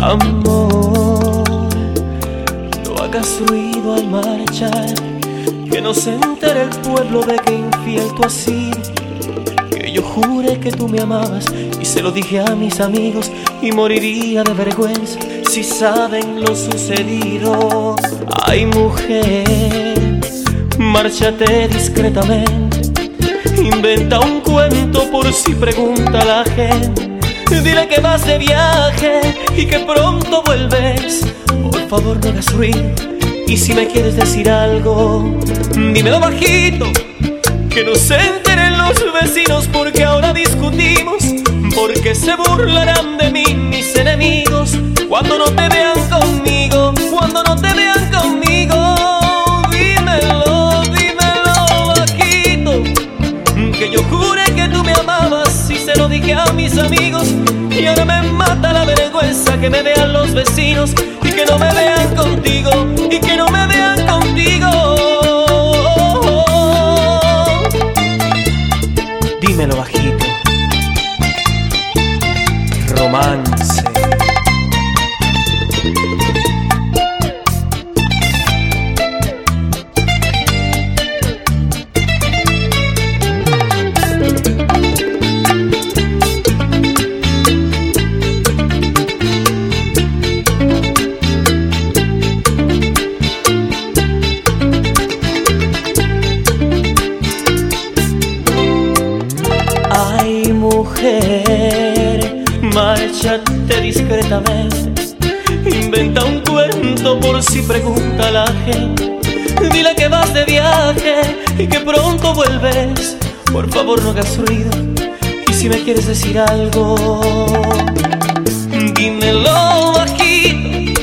Amor, no hagas ruido al marchar, que no se entere el pueblo de que infiel tú has sido. Que yo juré que tú me amabas y se lo dije a mis amigos y moriría de vergüenza si saben lo sucedido. Ay, mujer, márchate discretamente, inventa un cuento por si pregunta la gente Dile que vas de viaje y que pronto vuelves. Por favor, no hagas ruido. Y si me quieres decir algo, dímelo bajito. Que no se enteren los vecinos porque ahora discutimos. Porque se burlarán de se lo dije a mis amigos y ahora me mata la vergüenza que me vean los vecinos y que no me vean contigo y que no me vean contigo. Dímelo bajito. Romance. Mujer, márchate discretamente. Inventa un cuento por si pregunta la gente. Dile que vas de viaje y que pronto vuelves. Por favor, no hagas ruido. Y si me quieres decir algo, dímelo bajito.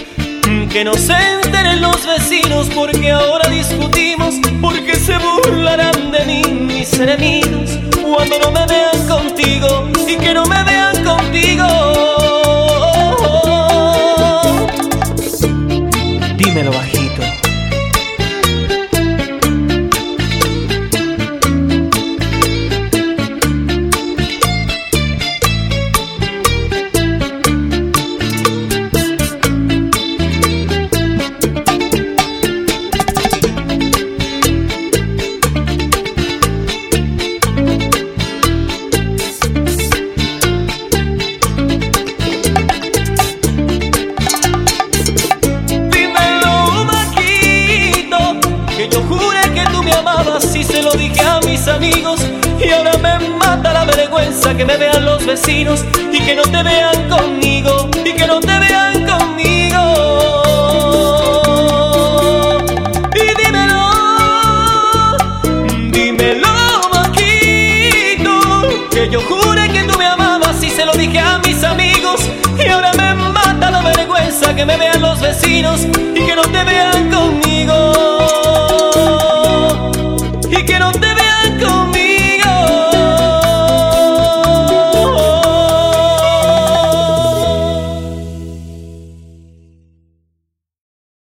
Que no se enteren los vecinos porque ahora discutimos. Porque se burlarán de mí mis enemigos cuando no me vean que me vean los vecinos y que no te vean conmigo y que no te vean conmigo. Y dímelo, dímelo bajito, que yo juré que tú me amabas y se lo dije a mis amigos. Y ahora me mata la vergüenza que me vean los vecinos y que no te vean conmigo.